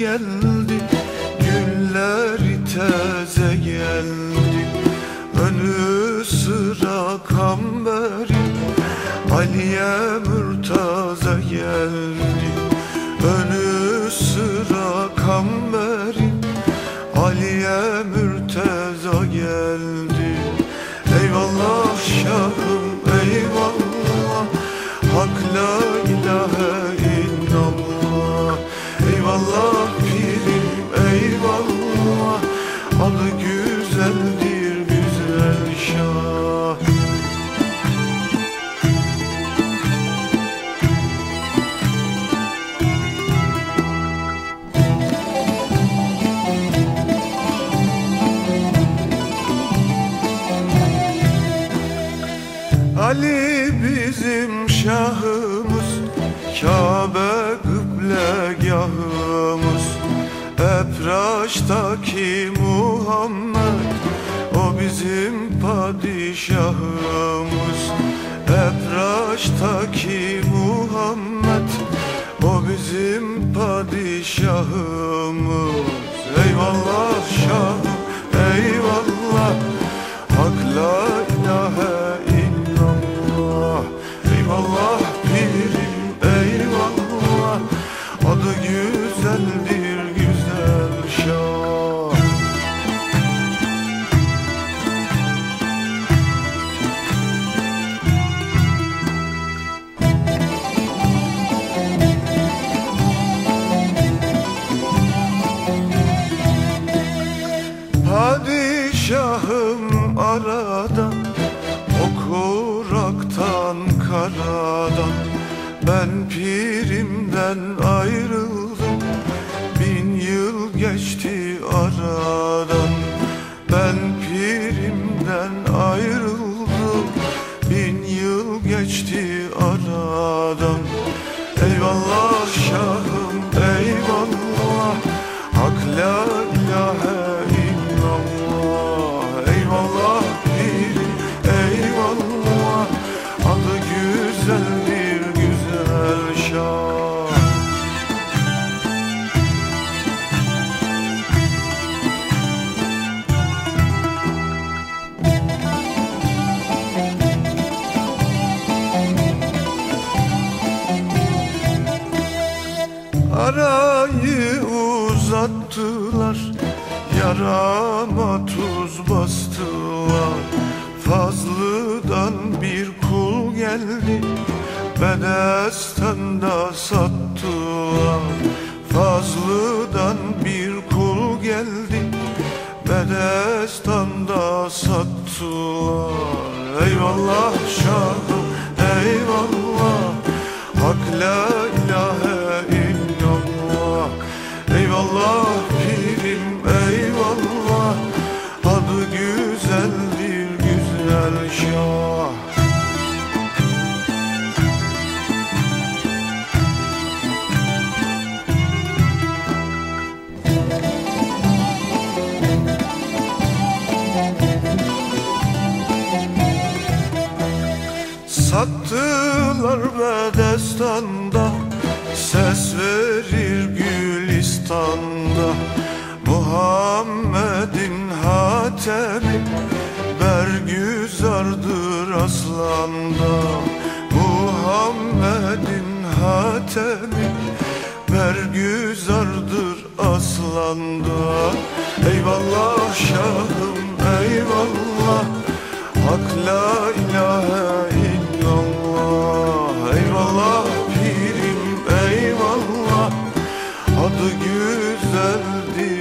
geldi Gülleri teze geldi. Önü sıra kamberi Aliye Mürtaza geldi. Önü sıra kamberi Aliye Mürteza geldi. Eyvallah şahım güzeldir güzel şah. Ali bizim şahımız Kabe kıblegahımız Epraş'taki Muhammed O bizim padişahımız. Epraş'taki Muhammed O bizim padişahımız karadan Ben pirimden ayrıldım. Bin yıl geçti aradan. Ben pirimden ayrıldım. Bin yıl geçti aradan. Eyvallah Arayı uzattılar Yarama tuz bastılar. Fazlıdan bir kul geldi Bedestan'da sattılar. Fazlıdan bir kul geldi Bedestan'da sattılar. Eyvallah şahım eyvallah. Hak şah Sattılar bedestanda Ses verir Gülistan'da. Muhammed'in hatemi Bergüzardır aslanda Muhammed'in hatemi Bergüzardır aslanda Eyvallah şahım eyvallah. Hak la ilahe illallah. Eyvallah pirim eyvallah. Adı güzeldir.